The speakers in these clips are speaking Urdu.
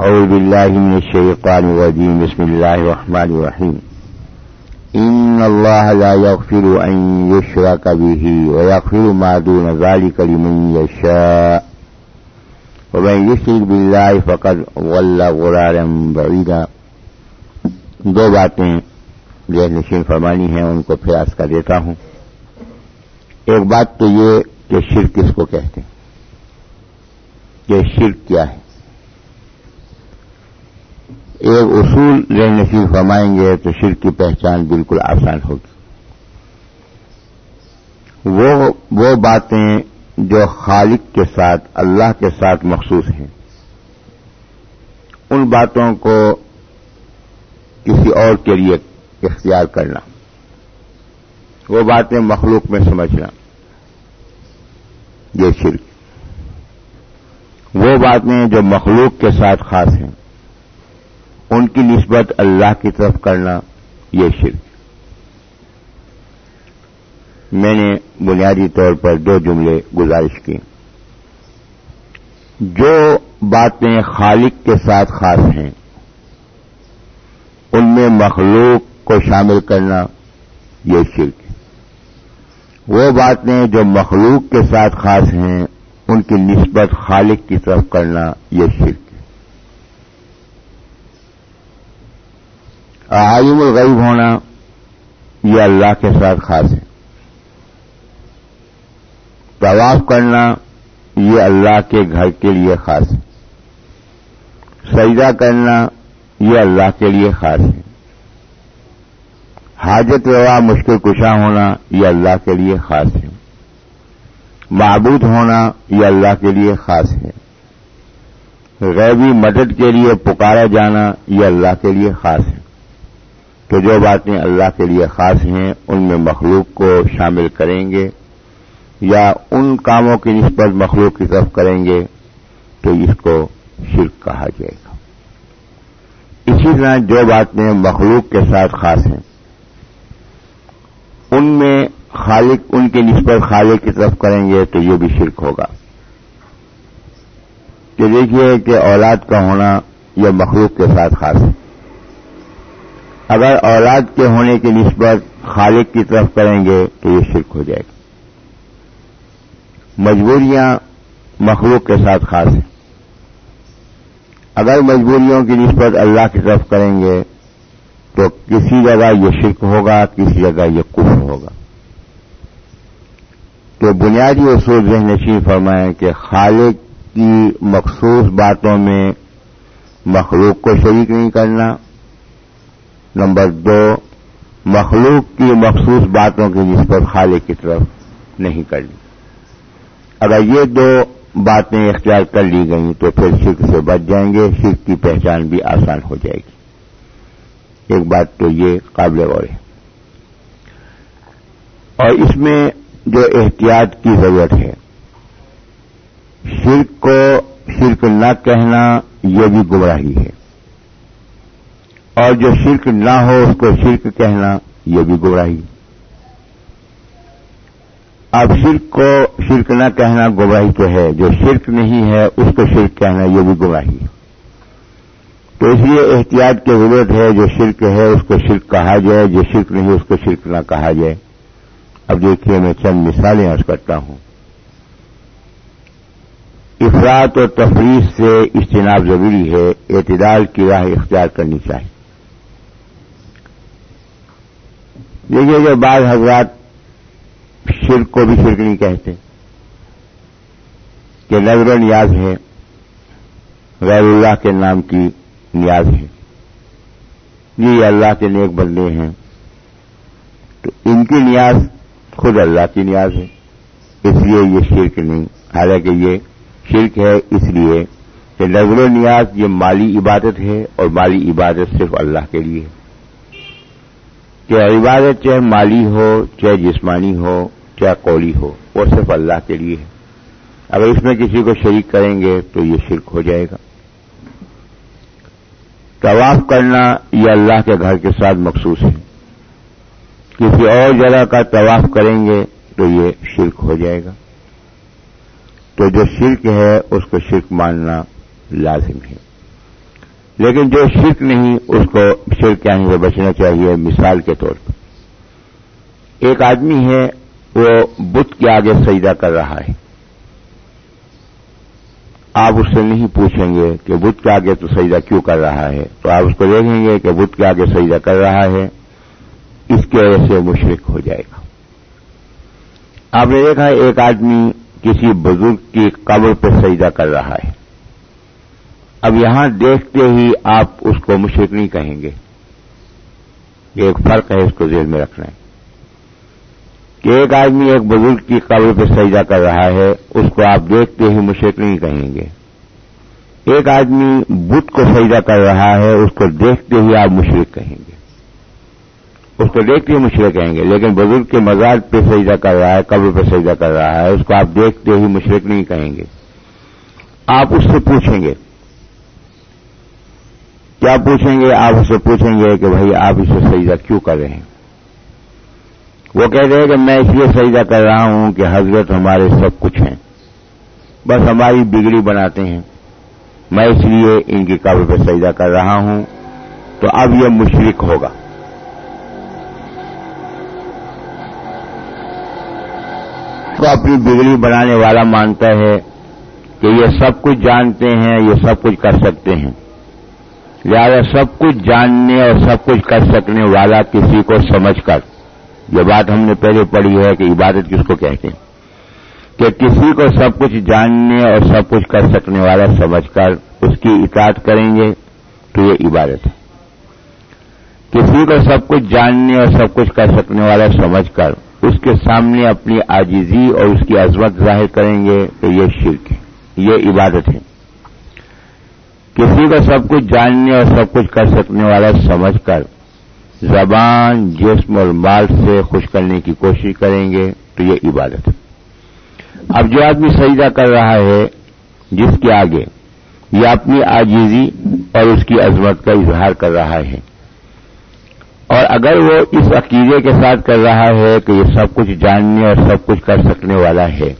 أعوذ بالله من الشيطان الرجيم. بسم الله الرحمن الرحيم. إن الله لا يغفر أن يشرك به ويغفر ما دون ذلك لمن يشاء. ومن يشرك بالله فقد ضل غرارا بعيدا. دو باتیں جو نشین فرمانی ہیں، ان کو پھر آس کر دیتا ہوں۔ ایک بات تو یہ کہ شرک کس کو کہتے ہیں؟ کہ شرک کیا ہے؟ ایک اصول ذہن نصیب فرمائیں گے تو شرک کی پہچان بالکل آسان ہوگی۔ وہ وہ باتیں جو خالق کے ساتھ، اللہ کے ساتھ مخصوص ہیں۔ ان باتوں کو کسی اور کے لیے اختیار کرنا۔ وہ باتیں مخلوق میں سمجھنا۔ یہ شرک۔ وہ باتیں جو مخلوق کے ساتھ خاص ہیں۔ ان کی نسبت اللہ کی طرف کرنا یہ شرک۔ میں نے بنیادی طور پر دو جملے گزارش کی جو باتیں خالق کے ساتھ خاص ہیں، ان میں مخلوق کو شامل کرنا یہ شرک وہ باتیں جو مخلوق کے ساتھ خاص ہیں، ان کی نسبت خالق کی طرف کرنا یہ شرک۔ عالم الغیب ہونا یہ اللہ کے ساتھ خاص ہے۔ طواف کرنا یہ اللہ کے گھر کے لیے خاص ہے۔ سجدہ کرنا یہ اللہ کے لیے خاص ہے۔ حاجت روا مشکل کشا ہونا یہ اللہ کے لیے خاص ہے۔ معبود ہونا یہ اللہ کے لیے خاص ہے۔ غیبی مدد کے لیے پکارا جانا یہ اللہ کے لیے خاص ہے۔ تو جو باتیں اللہ کے لیے خاص ہیں، ان میں مخلوق کو شامل کریں گے یا ان کاموں کی نسبت مخلوق کی طرف کریں گے تو اس کو شرک کہا جائے گا۔ اسی طرح جو باتیں مخلوق کے ساتھ خاص ہیں، ان میں خالق، ان کی نسبت خالق کی طرف کریں گے تو یہ بھی شرک ہوگا۔ کہ دیکھیے کہ اولاد کا ہونا یہ مخلوق کے ساتھ خاص ہے۔ اگر اولاد کے ہونے کی نسبت خالق کی طرف کریں گے تو یہ شرک ہو جائے گا۔ مجبوریاں مخلوق کے ساتھ خاص ہیں۔ اگر مجبوریوں کی نسبت اللہ کی طرف کریں گے تو کسی جگہ یہ شرک ہوگا، کسی جگہ یہ کفر ہوگا۔ تو بنیادی اصول ذہن نشین فرمائیں کہ خالق کی مخصوص باتوں میں مخلوق کو شریک نہیں کرنا نمبر دو، مخلوق کی مخصوص باتوں کی نسبت خالق کی طرف نہیں کرنی اگر یہ دو باتیں اختیار کر لی گئیں تو پھر شرک سے بچ جائیں گے، شرک کی پہچان بھی آسان ہو جائے گی۔ ایک بات تو یہ قابل غور ہے۔ اور اس میں جو احتیاط کی ضرورت ہے، شرک کو شرک نہ کہنا یہ بھی گمراہی ہے۔ اور جو شرک نہ ہو اس کو شرک کہنا یہ بھی گمراہی اب شرک کو شرک نہ کہنا گمراہی تو ہے، جو شرک نہیں ہے اس کو شرک کہنا یہ بھی گمراہی تو اس لیے احتیاط کی ضرورت ہے، جو شرک ہے اس کو شرک کہا جائے، جو شرک نہیں اس کو شرک نہ کہا جائے۔ اب دیکھیے میں چند مثالیں عرض کرتا ہوں۔ افراد اور تفریح سے اجتناب ضروری ہے، اعتدال کی راہ اختیار کرنی چاہیے۔ دیکھیے کہ بعض حضرات شرک کو بھی شرک نہیں کہتے۔ کہ نظر و نیاز ہے، غیر اللہ کے نام کی نیاز ہے۔ یہ اللہ کے نیک بندے ہیں۔ تو ان کی نیاز خود اللہ کی نیاز ہے۔ اس لیے یہ شرک نہیں۔ حالانکہ یہ شرک ہے اس لیے کہ نظر و نیاز یہ مالی عبادت ہے اور مالی عبادت صرف اللہ کے لیے ہے۔ کہ عبادت چاہے مالی ہو، چاہے جسمانی ہو، چاہے قولی ہو، وہ صرف اللہ کے لیے ہے۔ اگر اس میں کسی کو شریک کریں گے تو یہ شرک ہو جائے گا۔ طواف کرنا یہ اللہ کے گھر کے ساتھ مخصوص ہے۔ کسی اور جگہ کا طواف کریں گے تو یہ شرک ہو جائے گا۔ تو جو شرک ہے، اس کو شرک ماننا لازم ہے۔ لیکن جو شرک نہیں، اس کو شرک یعنی کیا نہیں بچنا چاہیے، مثال کے طور پر۔ ایک آدمی ہے، وہ بت کے آگے سجدہ کر رہا ہے۔ آپ اس سے نہیں پوچھیں گے کہ بت کے آگے تو سجدہ کیوں کر رہا ہے؟ تو آپ اس کو دیکھیں گے کہ بت کے آگے سجدہ کر رہا ہے۔ اس کی وجہ سے مشرق ہو جائے گا۔ آپ نے دیکھا ایک آدمی کسی بزرگ کی قبر پہ سجدہ کر رہا ہے۔ اب یہاں دیکھتے ہی آپ اس کو مشرق نہیں کہیں گے۔ یہ ایک فرق ہے اس کو ذہن میں رکھنا۔ ہے کہ ایک آدمی ایک بزرگ کی قبر پہ سجدہ کر رہا ہے، اس کو آپ دیکھتے ہی مشرق نہیں کہیں گے۔ ایک آدمی بت کو سجدہ کر رہا ہے، اس کو دیکھتے ہی آپ مشرق کہیں گے۔ اس کو دیکھتے ہی مشرق کہیں گے، لیکن بزرگ کے مزاج پہ سجدہ کر رہا ہے، قبر پہ سجدہ کر رہا ہے، اس کو آپ دیکھتے ہی مشرق نہیں کہیں گے۔ آپ اس سے پوچھیں گے کیا پوچھیں گے؟ آپ اس سے پوچھیں گے کہ بھائی آپ اسے سجدہ کیوں کر رہے ہیں؟ وہ کہتے ہیں کہ میں اس لیے سجدہ کر رہا ہوں کہ حضرت ہمارے سب کچھ ہیں۔ بس ہماری بگڑی بناتے ہیں۔ میں اس لیے ان کی قبر پہ سجدہ کر رہا ہوں۔ تو اب یہ مشرق ہوگا۔ تو اپنی بگڑی بنانے والا مانتا ہے کہ یہ سب کچھ جانتے ہیں، یہ سب کچھ کر سکتے ہیں۔ لہذا سب کچھ جاننے اور سب کچھ کر سکنے والا کسی کو سمجھ کر۔ یہ بات ہم نے پہلے پڑھی ہے کہ عبادت کس کو کہتے ہیں؟ کہ کسی کو سب کچھ جاننے اور سب کچھ کر سکنے والا سمجھ کر اس کی اطاعت کریں گے تو یہ عبادت ہے۔ کسی کو سب کچھ جاننے اور سب کچھ کر سکنے والا سمجھ کر اس کے سامنے اپنی آجیزی اور اس کی عظمت ظاہر کریں گے تو یہ شرک ہے۔ یہ عبادت ہے۔ کسی کو سب کچھ جاننے اور سب کچھ کر سکنے والا سمجھ کر زبان، جسم اور مال سے خوش کرنے کی کوشش کریں گے، تو یہ عبادت ہے۔ اب جو آدمی سجدہ کر رہا ہے، جس کے آگے یہ اپنی آجیزی اور اس کی عظمت کا اظہار کر رہا ہے۔ اور اگر وہ اس عقیدے کے ساتھ کر رہا ہے کہ یہ سب کچھ جاننے اور سب کچھ کر سکنے والا ہے،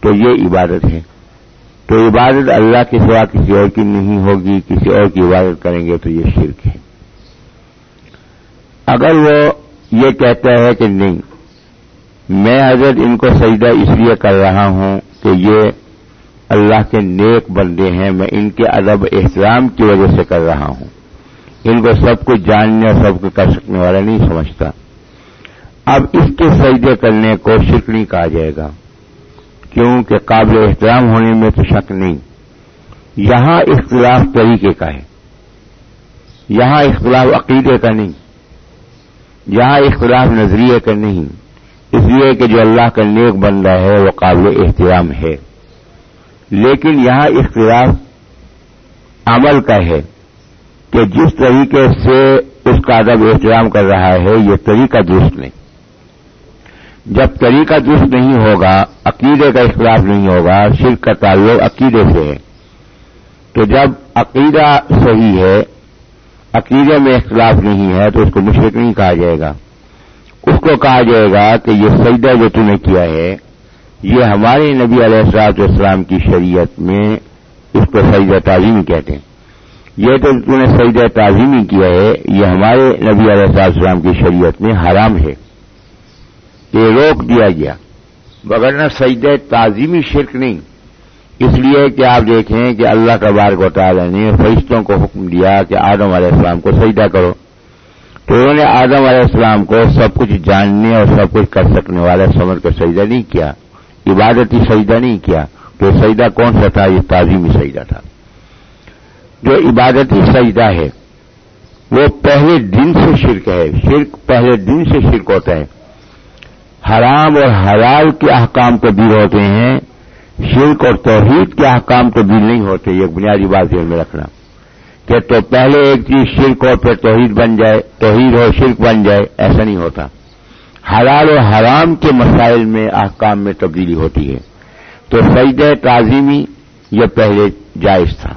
تو یہ عبادت ہے۔ تو عبادت اللہ کے سوا کسی اور کی نہیں ہوگی، کسی اور کی عبادت کریں گے تو یہ شرک ہے۔ اگر وہ یہ کہتا ہے کہ نہیں، میں حضرت ان کو سجدہ اس لیے کر رہا ہوں کہ یہ اللہ کے نیک بندے ہیں، میں ان کے ادب احترام کی وجہ سے کر رہا ہوں۔ ان کو سب کچھ جاننے اور سب کچھ کر سکنے والا نہیں سمجھتا۔ اب اس کے سجدے کرنے کو شرک نہیں کہا جائے گا۔ کیونکہ قابل احترام ہونے میں تو شک نہیں۔ یہاں اختلاف طریقے کا ہے۔ یہاں اختلاف عقیدے کا نہیں۔ یہاں اختلاف نظریے کا نہیں۔ اس لیے کہ جو اللہ کا نیک بندہ ہے، وہ قابل احترام ہے۔ لیکن یہاں اختلاف عمل کا ہے کہ جس طریقے سے اس کا ادب احترام کر رہا ہے، یہ طریقہ درست نہیں۔ جب طریقہ درست نہیں ہوگا، عقیدے کا اختلاف نہیں ہوگا، شرک کا تعلق عقیدے سے ہے۔ تو جب عقیدہ صحیح ہے، عقیدے میں اختلاف نہیں ہے، تو اس کو مشرق نہیں کہا جائے گا۔ اس کو کہا جائے گا کہ یہ سجدہ جو تم نے کیا ہے، یہ ہمارے نبی علیہ السلاط اسلام کی شریعت میں اس کو سجدہ تعظیمی کہتے ہیں۔ یہ تو تم نے سجدہ تعظیمی کیا ہے، یہ ہمارے نبی علیہ السلاط اسلام کی شریعت میں حرام ہے۔ یہ روک دیا گیا۔ بغیر سجدہ تعظیمی شرک نہیں۔ اس لیے کہ آپ دیکھیں کہ اللہ کا بار کو نے فرشتوں کو حکم دیا کہ آدم علیہ السلام کو سجدہ کرو۔ تو انہوں نے آدم علیہ السلام کو سب کچھ جاننے اور سب کچھ کر سکنے والا سمجھ کر سجدہ نہیں کیا۔ عبادتی سجدہ نہیں کیا۔ تو سجدہ کون سا تھا؟ یہ تعظیمی سجدہ تھا۔ جو عبادتی سجدہ ہے، وہ پہلے دن سے شرک ہے۔ شرک پہلے دن سے شرک ہوتا ہے۔ حرام اور حلال کے احکام کو بھی ہوتے ہیں، شرک اور توحید کے احکام تو بھی نہیں ہوتے، یہ بنیادی بات ذہن میں رکھنا۔ کہ تو پہلے ایک چیز شرک ہو پھر توحید بن جائے، توحید ہو شرک بن جائے، ایسا نہیں ہوتا۔ حلال و حرام کے مسائل میں احکام میں تبدیلی ہوتی ہے۔ تو سعید تعظیمی یہ پہلے جائز تھا۔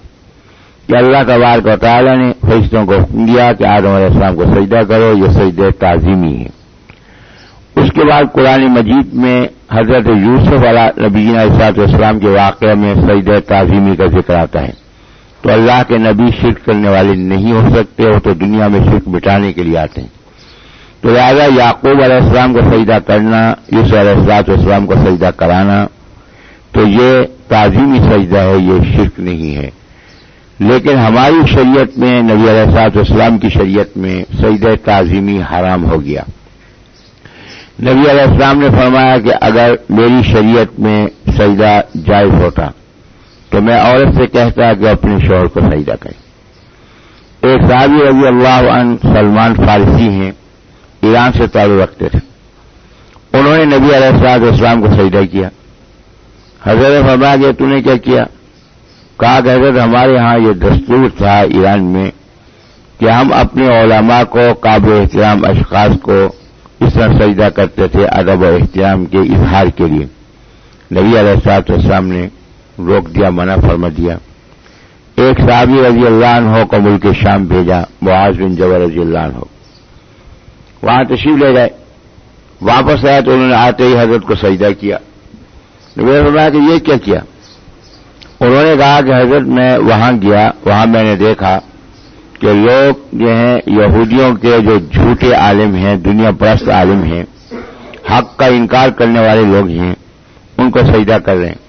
کہ اللہ کا بار کو تعالیٰ نے فرشتوں کو حکم دیا کہ آدم علیہ السلام کو سجدہ کرو، یہ سجد تعظیمی ہے۔ اس کے بعد قرآن مجید میں حضرت یوسف علیہ نبینا اسات اسلام کے واقعہ میں سعید تعظیمی کا ذکر آتا ہے۔ تو اللہ کے نبی شرک کرنے والے نہیں ہو سکتے، وہ تو دنیا میں شرک مٹانے کے لیے آتے ہیں۔ تو لہٰذا یعقوب علیہ السلام کو سجدہ کرنا یوس علیہ السلاط اسلام کو سجدہ کرانا، تو یہ تعظیمی سجدہ ہے، یہ شرک نہیں ہے۔ لیکن ہماری شریعت میں نبی علیہ السلاط اسلام کی شریعت میں سجدہ تعظیمی حرام ہو گیا۔ نبی علیہ السلام نے فرمایا کہ اگر میری شریعت میں سجدہ جائز ہوتا تو میں عورت سے کہتا کہ اپنے شوہر کو سجدہ کریں ایک صحابی رضی اللہ عنہ سلمان فارسی ہیں، ایران سے تعلق رکھتے تھے۔ انہوں نے نبی علیہ السلاط اسلام کو سجدہ کیا۔ حضرت فرما کہ تو نے کیا کیا؟ کہا کہ حضرت ہمارے ہاں یہ دستور تھا ایران میں کہ ہم اپنے علماء کو، قابل احترام اشخاص کو اس طرح سجدہ کرتے تھے ادب و احترام کے اظہار کے لیے۔ نبی علیہ السلاط اسلام نے روک دیا، منع فرما دیا۔ ایک صحابی رضی اللہ عنہ کو ملک شام بھیجا، معاذ بن جبر رضی اللہ عنہ۔ وہاں تشریف لے گئے۔ واپس آیا تو انہوں نے آتے ہی حضرت کو سجدہ کیا۔ فرمایا کہ یہ کیا کیا؟ انہوں نے کہا کہ حضرت میں وہاں گیا، وہاں میں نے دیکھا۔ کہ لوگ جو ہیں یہودیوں کے جو جھوٹے عالم ہیں، دنیا پرست عالم ہیں، حق کا انکار کرنے والے لوگ ہیں، ان کو سجدہ کر رہے ہیں۔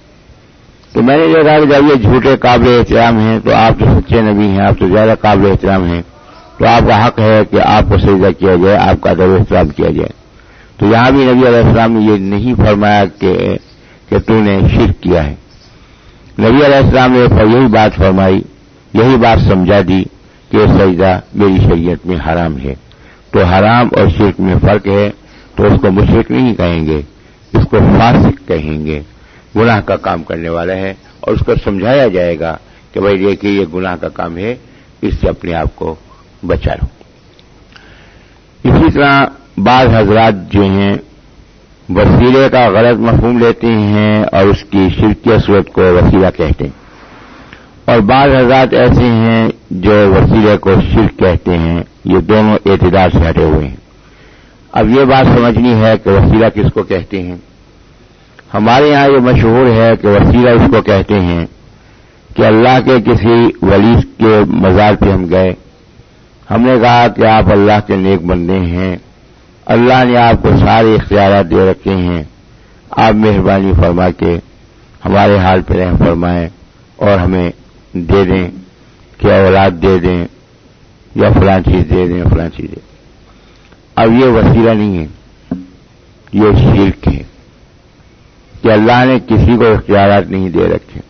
تو میں نے دیکھا کہ جب یہ جھوٹے قابل احترام ہیں تو آپ تو سچے نبی ہیں، آپ تو زیادہ قابل احترام ہیں۔ تو آپ کا حق ہے کہ آپ کو سجدہ کیا جائے، آپ کا ادب احترام کیا جائے۔ تو یہاں بھی نبی علیہ السلام نے یہ نہیں فرمایا کہ کہ تو نے شرک کیا ہے۔ نبی علیہ السلام نے یہی بات فرمائی، یہی بات سمجھا دی۔ کہ سجدہ میری شریعت میں حرام ہے۔ تو حرام اور شرک میں فرق ہے، تو اس کو مشرق نہیں کہیں گے، اس کو فاسق کہیں گے۔ گناہ کا کام کرنے والا ہے اور اس کو سمجھایا جائے گا کہ بھائی دیکھیے یہ گناہ کا کام ہے، اس سے اپنے آپ کو بچا لو۔ اسی طرح بعض حضرات جو ہیں، وسیلے کا غلط مفہوم لیتے ہیں اور اس کی شرکیہ صورت کو وسیلہ کہتے ہیں۔ اور بعض حضرات ایسے ہیں جو وسیلے کو شرک کہتے ہیں، یہ دونوں اعتدار سے ہٹے ہوئے ہیں۔ اب یہ بات سمجھنی ہے کہ وسیلہ کس کو کہتے ہیں۔ ہمارے یہاں یہ مشہور ہے کہ وسیلہ اس کو کہتے ہیں کہ اللہ کے کسی ولی کے مزار پہ ہم گئے۔ ہم نے کہا کہ آپ اللہ کے نیک بندے ہیں۔ اللہ نے آپ کو سارے اختیارات دے رکھے ہیں۔ آپ مہربانی فرما کے ہمارے حال پہ رحم فرمائیں اور ہمیں دے دیں۔ کہ اولاد دے دیں یا فلاں چیز دے دیں فلاں چیز دے اب یہ وسیلہ نہیں ہے، یہ شرک ہے کہ اللہ نے کسی کو اختیارات نہیں دے رکھے۔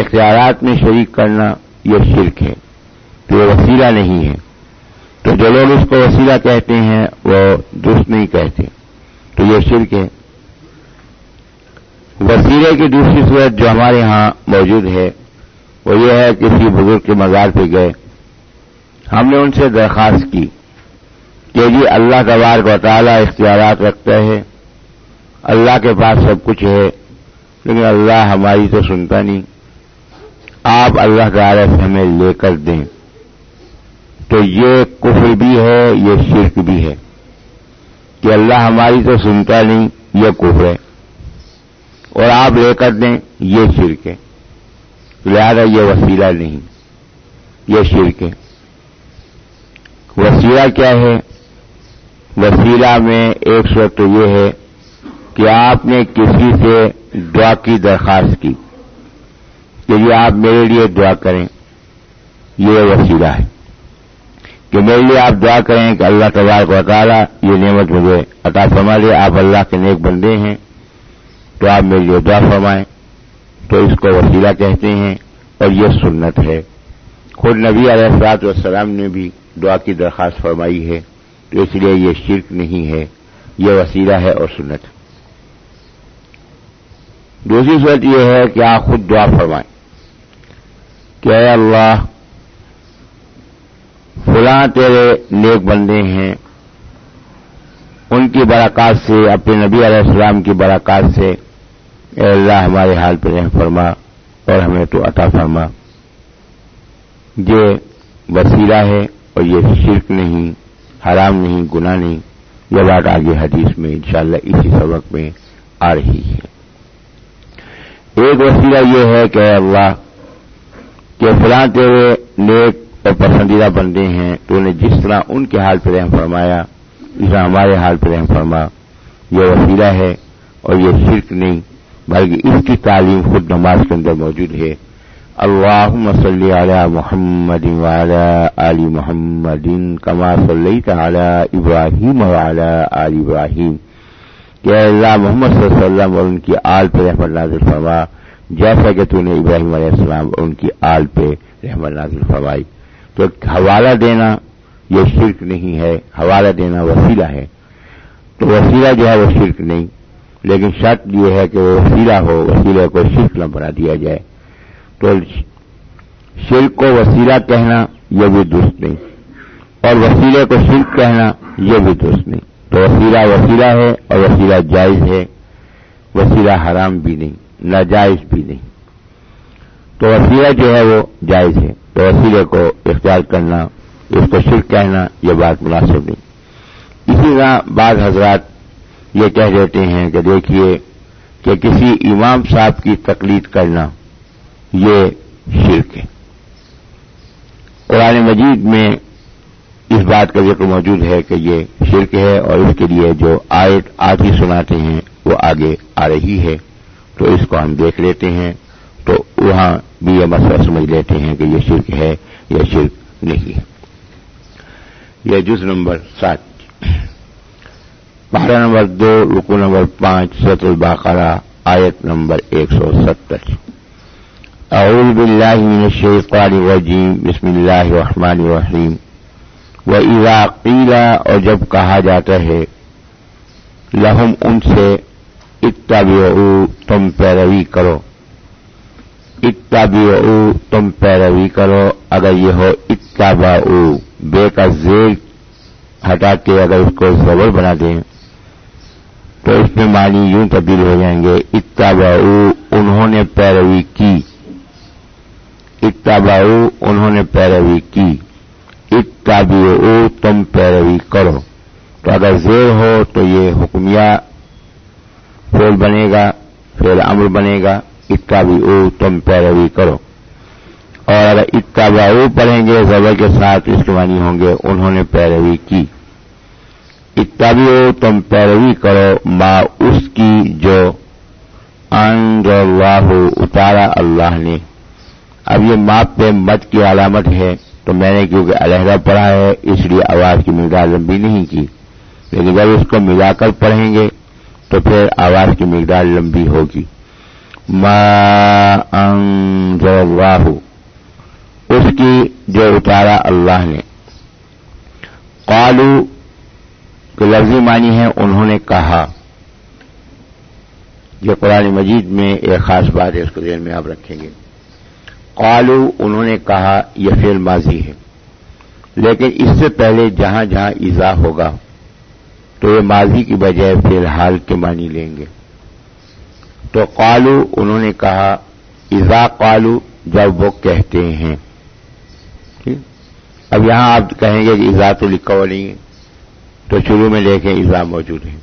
اختیارات میں شریک کرنا یہ شرک ہے، تو یہ وسیلہ نہیں ہے۔ تو جو لوگ اس کو وسیلہ کہتے ہیں، وہ درست نہیں کہتے۔ تو یہ شرک ہے۔ وسیلے کی دوسری صورت جو ہمارے ہاں موجود ہے وہ یہ ہے کسی بزرگ کے مزار پہ گئے۔ ہم نے ان سے درخواست کی کہ جی اللہ کا بار کو تعالیٰ اختیارات رکھتا ہے اللہ کے پاس سب کچھ ہے، لیکن اللہ ہماری تو سنتا نہیں۔ آپ اللہ تعالی سے ہمیں لے کر دیں۔ تو یہ کفر بھی ہے، یہ شرک بھی ہے۔ کہ اللہ ہماری تو سنتا نہیں، یہ کفر ہے۔ اور آپ لے کر دیں، یہ شرک ہے۔ لہذا یہ وسیلہ نہیں، یہ شرک ہے۔ وسیلہ کیا ہے؟ وسیلہ میں ایک صورت تو یہ ہے کہ آپ نے کسی سے دعا کی درخواست کی، کہ یہ آپ میرے لیے دعا کریں، یہ وسیلہ ہے۔ کہ میرے لیے آپ دعا کریں کہ اللہ تبارک و تعالیٰ یہ نعمت مجھے عطا فرما لے آپ اللہ کے نیک بندے ہیں، تو آپ میرے لیے دعا فرمائیں۔ تو اس کو وسیلہ کہتے ہیں اور یہ سنت ہے۔ خود نبی علیہ السلاط والسلام نے بھی دعا کی درخواست فرمائی ہے۔ تو اس لیے یہ شرک نہیں ہے۔ یہ وسیلہ ہے اور سنت۔ دوسری صورت یہ ہے کہ آپ خود دعا فرمائیں کہ اے اللہ، فلاں تیرے نیک بندے ہیں۔ ان کی براکات سے، اپنے نبی علیہ السلام کی براکات سے اے اللہ ہمارے حال پہ رہ فرما اور ہمیں تو عطا فرما۔ یہ وسیلہ ہے اور یہ شرک نہیں، حرام نہیں، گناہ نہیں۔ یہ بات آگے حدیث میں انشاءاللہ اسی سبق میں آ رہی ہے۔ ایک وسیلہ یہ ہے کہ اللہ، کہ فلاں تیرے نیک اور پسندیدہ بندے ہیں، تو انہیں جس طرح ان کے حال پہ رحم فرمایا، اس طرح ہمارے حال پہ رحم فرما۔ یہ وسیلہ ہے اور یہ شرک نہیں۔ بلکہ اس کی تعلیم خود نماز کے اندر موجود ہے۔ اللہ صلی علی محمد علی محمد کما صلی تعالی ابراہیم وعلی آل ابراہیم۔ کہ اللہ محمد صلی اللہ علیہ وسلم اور ان کی آل پہ رحمت نازل فرما۔ جیسا کہ تو نے ابراہیم علیہ السلام اور ان کی آل پہ رحمت نازل فرمائی۔ تو حوالہ دینا، یہ شرک نہیں ہے۔ حوالہ دینا وسیلہ ہے۔ تو وسیلہ جو ہے وہ شرک نہیں۔ لیکن شرط یہ ہے کہ وہ وسیلہ ہو، وسیلے کو شرک نہ بنا دیا جائے۔ تو شرک کو وسیلہ کہنا یہ بھی درست نہیں، اور وسیلے کو شرک کہنا یہ بھی درست نہیں۔ تو وسیلہ وسیلہ ہے اور وسیلہ جائز ہے، وسیلہ حرام بھی نہیں، ناجائز بھی نہیں۔ تو وسیلہ جو ہے وہ جائز ہے، تو وسیلے کو اختیار کرنا، اس کو شرک کہنا یہ بات مناسب نہیں۔ اسی طرح بعض حضرات یہ کہہ دیتے ہیں کہ دیکھیے کہ کسی امام صاحب کی تقلید کرنا یہ شرک ہے۔ قرآن مجید میں اس بات کا ذکر موجود ہے کہ یہ شرک ہے اور اس کے لیے جو آیت آدھی سناتے ہیں وہ آگے آ رہی ہے۔ تو اس کو ہم دیکھ لیتے ہیں۔ تو وہاں بھی یہ مسئلہ سمجھ لیتے ہیں کہ یہ شرک ہے یا شرک نہیں ہے۔ یہ جز نمبر سات۔ پارا نمبر دو رکو نمبر پانچ ست الباقرہ، آیت نمبر ایک سو ستر۔ اعوذ باللہ من الشیطان الرجیم، بسم اللہ الرحمن الرحیم۔ و اذا قیلا اور جب کہا جاتا ہے لہم ان سے اتبعو تم پیروی کرو۔ اتبعو تم پیروی کرو۔ اگر یہ ہو اتبعو بے کا زیر ہٹا کے اگر اس کو زبر بنا دیں۔ تو اس میں معنی یوں تبدیل ہو جائیں گے، اتبعو، انہوں نے پیروی کی۔ اتبعو، انہوں نے پیروی کی۔ اتبعو، تم پیروی کرو۔ تو اگر زیر ہو تو یہ حکمیہ فیل بنے گا فیل امر بنے گا۔ اتبعو، تم پیروی کرو۔ اور اگر اتبعو پڑھیں گے، زبر کے ساتھ اس کے معنی ہوں گے، انہوں نے پیروی کی۔ اتبعو تم پیروی کرو، ما اس کی جو اللہ اتارا اللہ نے۔ اب یہ ماپ پہ مت کی علامت ہے، تو میں نے کیونکہ علیحدہ پڑھا ہے، اس لیے آواز کی مقدار لمبی نہیں کی۔ لیکن جب اس کو ملا کر پڑھیں گے، تو پھر آواز کی مقدار لمبی ہوگی۔ ما اللہ، اس کی جو اتارا اللہ نے۔ قالو کے لفظی معنی ہے انہوں نے کہا۔ یہ قرآن مجید میں ایک خاص بات ہے، اس کو ذہن میں آپ رکھیں گے۔ قالو انہوں نے کہا، یہ فیل ماضی ہے۔ لیکن اس سے پہلے جہاں جہاں ایزا ہوگا، تو یہ ماضی کی بجائے فی الحال کے معنی لیں گے۔ تو قالو انہوں نے کہا ایزا قالو جب وہ کہتے ہیں۔ اب یہاں آپ کہیں گے کہ ایزا تو لکھا ہوا نہیں ہے۔ تو شروع میں لے کے ایزا موجود ہے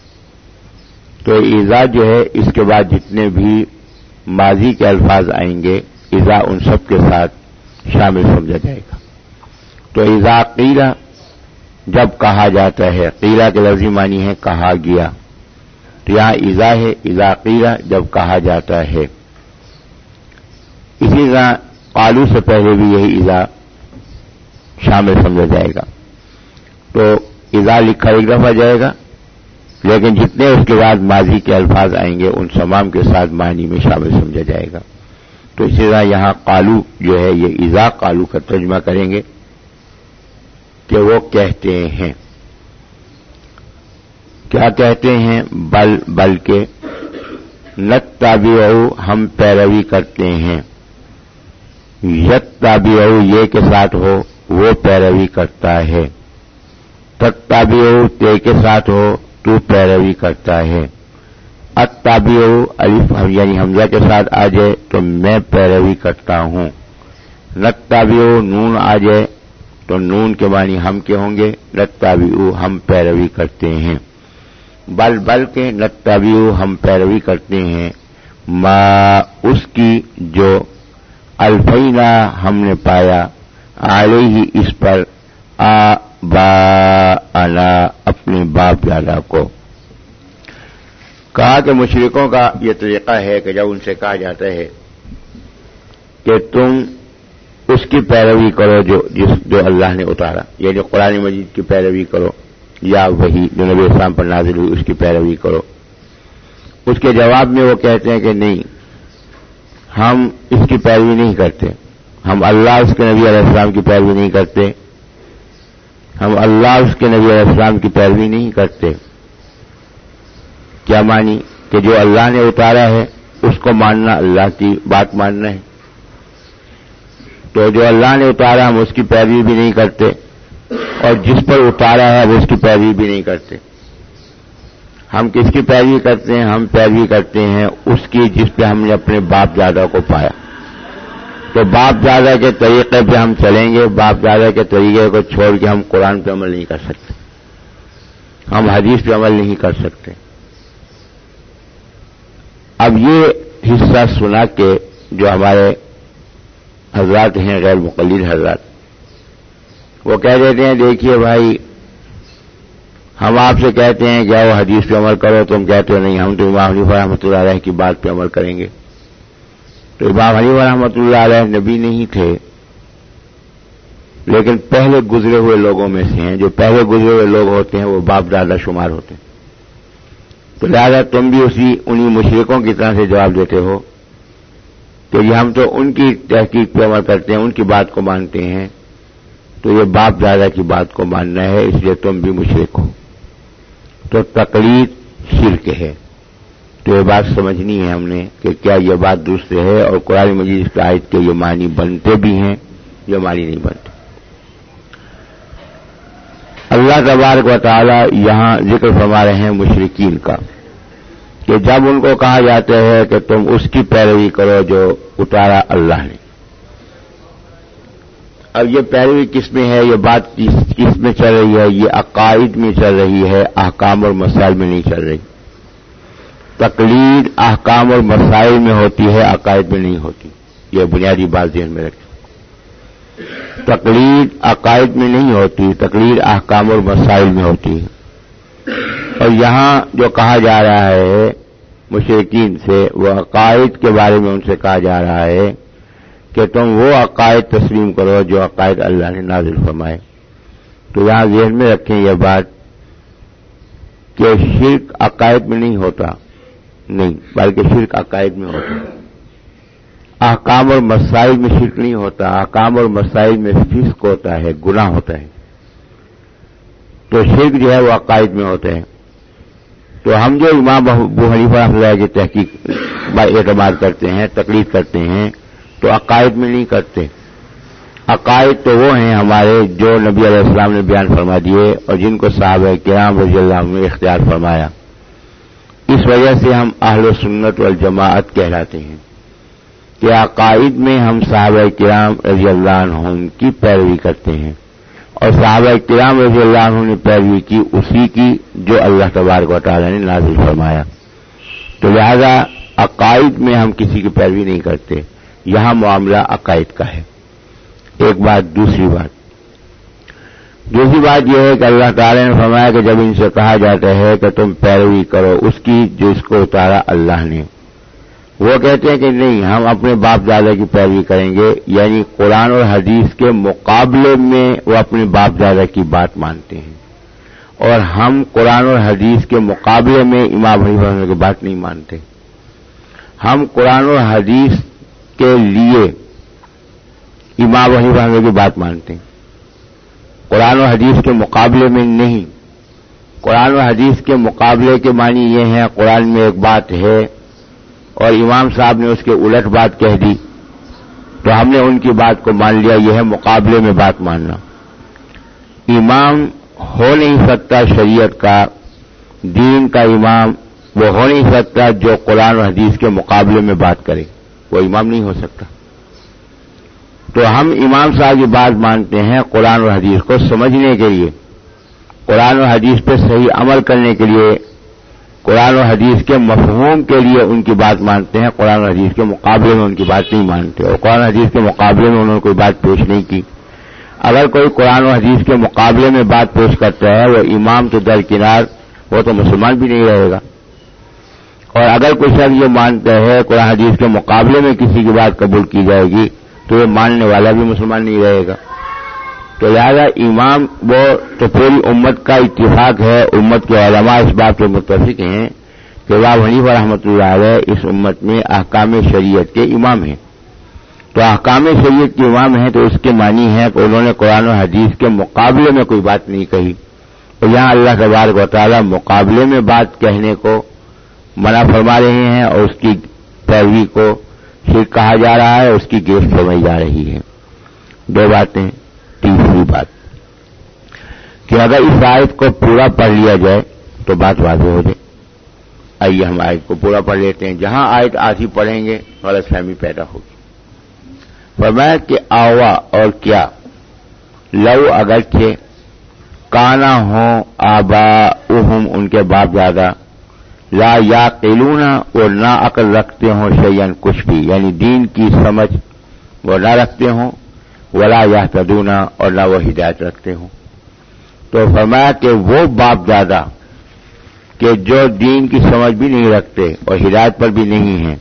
تو ایزا جو ہے، اس کے بعد جتنے بھی ماضی کے الفاظ آئیں گے ایزا ان سب کے ساتھ شامل سمجھا جائے گا۔ تو ایزا قیلا جب کہا جاتا ہے قیلا کے لفظی معنی ہے کہا گیا۔ تو یہاں ایزا ہے ایزا قیلا جب کہا جاتا ہے۔ اسی طرح قالو سے پہلے بھی یہی ایزا شامل سمجھا جائے گا۔ تو ایزا لکھا ایک دفعہ جائے گا، لیکن جتنے اس کے بعد ماضی کے الفاظ آئیں گے، ان تمام کے ساتھ معنی میں شامل سمجھا جائے گا۔ تو اسی طرح یہاں قالو جو ہے، یہ ایزا قالو کا ترجمہ کریں گے کہ وہ کہتے ہیں۔ کیا کہتے ہیں؟ بل بل کے نت تابی ہم پیروی کرتے ہیں۔ یت تابی یہ کے ساتھ ہو، وہ پیروی کرتا ہے۔ تتابی تے کے ساتھ ہو، تو پیروی کرتا ہے۔ اتابی علیف یعنی حمزہ کے ساتھ آ جائے تو میں پیروی کرتا ہوں۔ نتابی نون آ جائے تو نون کے معنی ہم کے ہوں گے۔ نتابی ہم پیروی کرتے ہیں۔ بل بل کے نتابی ہم پیروی کرتے ہیں۔ ما، اس کی جو الفینا ہم نے پایا آلے ہی اس پر آ با اپنے باپ دادا کو۔ کہا کہ مشرقوں کا یہ طریقہ ہے کہ جب ان سے کہا جاتا ہے کہ تم اس کی پیروی کرو جو، جس جو اللہ نے اتارا۔ یعنی قرآن مجید کی پیروی کرو یا وہی جو نبی اسلام پر نازل ہوئی، اس کی پیروی کرو۔ اس کے جواب میں وہ کہتے ہیں کہ نہیں، ہم اس کی پیروی نہیں کرتے۔ ہم اللہ اس کے نبی علیہ السلام کی پیروی نہیں کرتے۔ ہم اللہ اس کے نبی علیہ السلام کی پیروی نہیں کرتے کیا مانی کہ جو اللہ نے اتارا ہے اس کو ماننا اللہ کی بات ماننا ہے تو جو اللہ نے اتارا ہم اس کی پیروی بھی نہیں کرتے اور جس پر اتارا ہے وہ اس کی پیروی بھی نہیں کرتے ہم کس کی پیروی کرتے ہیں ہم پیروی کرتے ہیں اس کی جس پہ ہم نے اپنے باپ دادا کو پایا تو باپ دادا کے طریقے پہ ہم چلیں گے، باپ دادا کے طریقے کو چھوڑ کے ہم قرآن پہ عمل نہیں کر سکتے۔ ہم حدیث پہ عمل نہیں کر سکتے۔ اب یہ حصہ سنا کے جو ہمارے حضرات ہیں، غیر مقلد حضرات، وہ کہہ دیتے ہیں، دیکھیے بھائی، ہم آپ سے کہتے ہیں کہ وہ حدیث پہ عمل کرو، تم کہتے ہو نہیں، ہم تو امام حنیفہ رحمۃ اللہ علیہ کی بات پہ عمل کریں گے۔ تو امام حنیفہ رحمۃ اللہ علیہ نبی نہیں تھے، لیکن پہلے گزرے ہوئے لوگوں میں سے ہیں، جو پہلے گزرے ہوئے لوگ ہوتے ہیں، وہ باپ دادا شمار ہوتے ہیں۔ تو لہٰذا تم بھی اسی انہی مشرقوں کی طرح سے جواب دیتے ہو کہ یہ ہم تو ان کی تحقیق پہ عمل کرتے ہیں، ان کی بات کو مانتے ہیں، تو یہ باپ دادا کی بات کو ماننا ہے، اس لیے تم بھی مشرق ہو۔ تو تقلید شرک ہے۔ تو یہ بات سمجھنی ہے ہم نے کہ کیا یہ بات دوسرے ہے اور قرآن مجید کی آیت کے یہ معنی بنتے بھی ہیں یہ معنی نہیں بنتے؟ اللہ تبارک و تعالی یہاں ذکر فرما رہے ہیں مشرقین کا کہ جب ان کو کہا جاتا ہے کہ تم اس کی پیروی کرو جو اتارا اللہ نے۔ اب یہ پیروی کس میں ہے؟ یہ بات کس میں چل رہی ہے؟ یہ عقائد میں چل رہی ہے، احکام اور مسائل میں نہیں چل رہی۔ تقلید احکام اور مسائل میں ہوتی ہے، عقائد میں نہیں ہوتی۔ یہ بنیادی بات ذہن میں رکھیں۔ تقلید عقائد میں نہیں ہوتی، تقلید احکام اور مسائل میں ہوتی ہے۔ اور یہاں جو کہا جا رہا ہے مشرقین سے، وہ عقائد کے بارے میں ان سے کہا جا رہا ہے کہ تم وہ عقائد تسلیم کرو جو عقائد اللہ نے نازل فرمائے۔ تو یہاں ذہن میں رکھیں یہ بات کہ شرک عقائد میں نہیں ہوتا۔ نہیں، بلکہ شرک عقائد میں ہوتا ہے۔ احکام اور مسائل میں شرک نہیں ہوتا، احکام اور مسائل میں فسق ہوتا ہے، گناہ ہوتا ہے۔ تو شرک جو ہے وہ عقائد میں ہوتے ہیں۔ تو ہم جو امام ابو حنیفہ اللہ کی تحقیق اعتماد کرتے ہیں تکلیف کرتے ہیں، تو عقائد میں نہیں کرتے۔ عقائد تو وہ ہیں ہمارے جو نبی علیہ السلام نے بیان فرما دیے اور جن کو صاحب کرام رضی اللہ نے اختیار فرمایا۔ اس وجہ سے ہم اہل و سنت والجماعت کہلاتے ہیں کہ عقائد میں ہم صحابہ کرام رضی اللہ عنہ کی پیروی کرتے ہیں اور صحابہ کرام رضی اللہ عنہ نے پیروی کی اسی کی جو اللہ تبارک و تعالی نے نازل فرمایا۔ تو لہذا عقائد میں ہم کسی کی پیروی نہیں کرتے، یہاں معاملہ عقائد کا ہے۔ ایک بات، دوسری بات۔ دوسری بات یہ ہے کہ اللہ تعالی نے فرمایا کہ جب ان سے کہا جاتا ہے کہ تم پیروی کرو، اس کی جو اس کو اتارا اللہ نے۔ وہ کہتے ہیں کہ نہیں، ہم اپنے باپ دادا کی پیروی کریں گے۔ یعنی قرآن اور حدیث کے مقابلے میں وہ اپنے باپ دادا کی بات مانتے ہیں۔ اور ہم قرآن اور حدیث کے مقابلے میں امام حنیفہ کی بات نہیں مانتے۔ ہم قرآن اور حدیث کے لیے امام حنیفہ کی بات مانتے ہیں۔ قرآن و حدیث کے مقابلے میں نہیں۔ قرآن و حدیث کے مقابلے کے معنی یہ ہیں، قرآن میں ایک بات ہے اور امام صاحب نے اس کے الٹ بات کہہ دی۔ تو ہم نے ان کی بات کو مان لیا، یہ ہے مقابلے میں بات ماننا۔ امام ہو نہیں سکتا شریعت کا، دین کا امام وہ ہو نہیں سکتا جو قرآن و حدیث کے مقابلے میں بات کرے۔ وہ امام نہیں ہو سکتا۔ تو ہم امام صاحب کی بات مانتے ہیں قرآن و حدیث کو سمجھنے کے لیے۔ قرآن و حدیث پہ صحیح عمل کرنے کے لیے، قرآن و حدیث کے مفہوم کے لیے ان کی بات مانتے ہیں، قرآن و حدیث کے مقابلے میں ان کی بات نہیں مانتے۔ اور قرآن و حدیث کے مقابلے میں انہوں نے کوئی بات پیش نہیں کی۔ اگر کوئی قرآن و حدیث کے مقابلے میں بات پیش کرتا ہے، وہ امام تو درکنار وہ تو مسلمان بھی نہیں رہے گا۔ اور اگر کوئی شخص یہ مانتا ہے، قرآن حدیث کے مقابلے میں کسی کی بات قبول کی جائے گی تو یہ ماننے والا بھی مسلمان نہیں رہے گا۔ تو لہذا امام وہ تو پوری امت کا اتفاق ہے، امت کے علماء اس بات پہ متفق ہیں کہ واہ حنیف رحمۃ اللہ علیہ اس امت میں احکام شریعت کے امام ہیں۔ تو احکام شریعت کے امام ہیں تو اس کے معنی ہے کہ انہوں نے قرآن و حدیث کے مقابلے میں کوئی بات نہیں کہی۔ تو یہاں اللہ تبارک و تعالیٰ مقابلے میں بات کہنے کو منع فرما رہے ہیں اور اس کی پیروی کو شرک کہا جا رہا ہے، اس کی گیف سمجھ جا رہی ہے۔ دو باتیں، تیسری بات۔ کہ اگر اس آیت کو پورا پڑھ لیا جائے تو بات واضح ہو جائے۔ آئیے ہم آیت کو پورا پڑھ لیتے ہیں۔ جہاں آیت آدھی پڑھیں گے، غلط فہمی پیدا ہوگی۔ فرمایا کہ آوا اور کیا؟ لو اگرچہ کانا ہوں آبا اہم ان کے باپ دادا لا یا قلونا اور نہ عقل رکھتے ہوں شیئن کچھ بھی یعنی دین کی سمجھ وہ نہ رکھتے ہوں، ولا یا تدونا اور نہ وہ ہدایت رکھتے ہوں۔ تو فرمایا کہ وہ باپ دادا کہ جو دین کی سمجھ بھی نہیں رکھتے اور ہدایت پر بھی نہیں ہیں،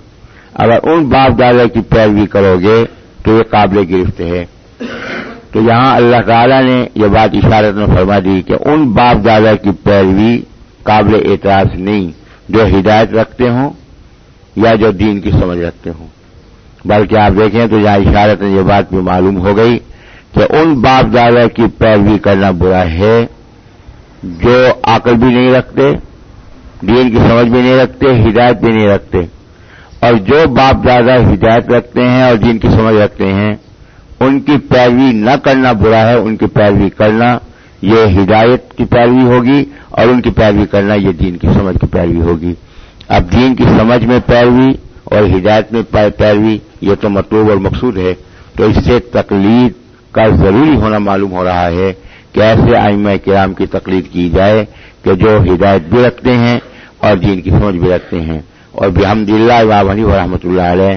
اگر ان باپ دادا کی پیروی کرو گے تو یہ قابل گرفت ہے۔ تو یہاں اللہ تعالی نے یہ بات اشارت میں فرما دی کہ ان باپ دادا کی پیروی قابل اعتراض نہیں۔ جو ہدایت رکھتے ہوں یا جو دین کی سمجھ رکھتے ہوں۔ بلکہ آپ دیکھیں تو یہاں اشارت یہ بات بھی معلوم ہو گئی کہ ان باپ دادا کی پیروی کرنا برا ہے جو عقل بھی نہیں رکھتے، دین کی سمجھ بھی نہیں رکھتے، ہدایت بھی نہیں رکھتے۔ اور جو باپ دادا ہدایت رکھتے ہیں اور دین کی سمجھ رکھتے ہیں، ان کی پیروی نہ کرنا برا ہے، ان کی پیروی کرنا یہ ہدایت کی پیروی ہوگی اور ان کی پیروی کرنا یہ دین کی سمجھ کی پیروی ہوگی۔ اب دین کی سمجھ میں پیروی اور ہدایت میں پیروی یہ تو مطلوب اور مقصود ہے۔ تو اس سے تقلید کا ضروری ہونا معلوم ہو رہا ہے کہ ایسے آئمہ کرام کی تقلید کی جائے کہ جو ہدایت بھی رکھتے ہیں اور دین کی سمجھ بھی رکھتے ہیں۔ اور بحمد اللہ امام علی و رحمۃ اللہ علیہ،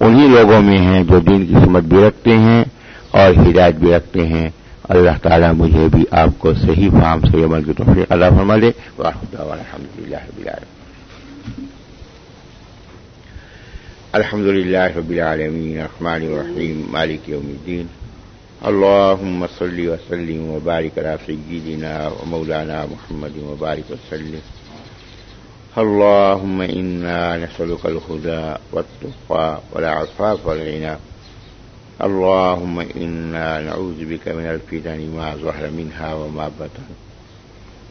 انہی لوگوں میں ہیں جو دین کی سمجھ بھی رکھتے ہیں اور ہدایت بھی رکھتے ہیں۔ بھی آپ کو صحیح فام سے عمل کی توفیق اللہ فرما دے الحمد للہ الحمد لله رب العالمين. الرحمن الرحيم. مالك يوم الدين. اللهم صل وسلم وبارك على سيدنا ومولانا محمد وبارك وسلم. اللهم إنا نسألك الهدى والتقى والعفاف والغنى. اللهم إنا نعوذ بك من الفتن ما ظهر منها وما بطن.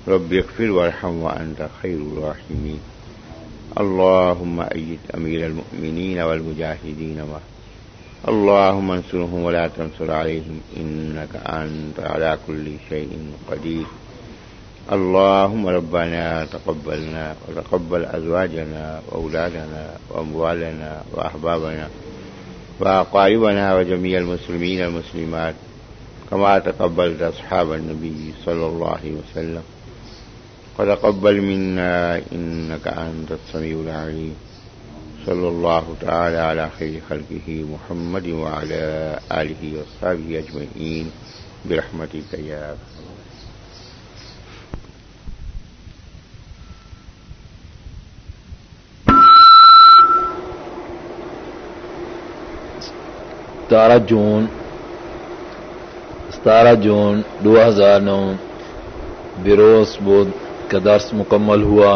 رب اغفر وارحم وأنت خير الراحمين. اللهم أيد أمير المؤمنين والمجاهدين ما اللهم انصرهم ولا تنصر عليهم إنك أنت على كل شيء قدير. اللهم ربنا تقبلنا وتقبل أزواجنا وأولادنا وأموالنا وأحبابنا. وأقاربنا وجميع المسلمين المسلمات كما تقبلت أصحاب النبي صلى الله عليه وسلم. وتقبل منا إنك أنت السميع العليم. صلى الله تعالى على خير خلقه محمد وعلى آله وصحبه أجمعين. برحمتك يا ستارہ جون ستارہ جون دو ہزار نو بروس بدھ کا درس مکمل ہوا۔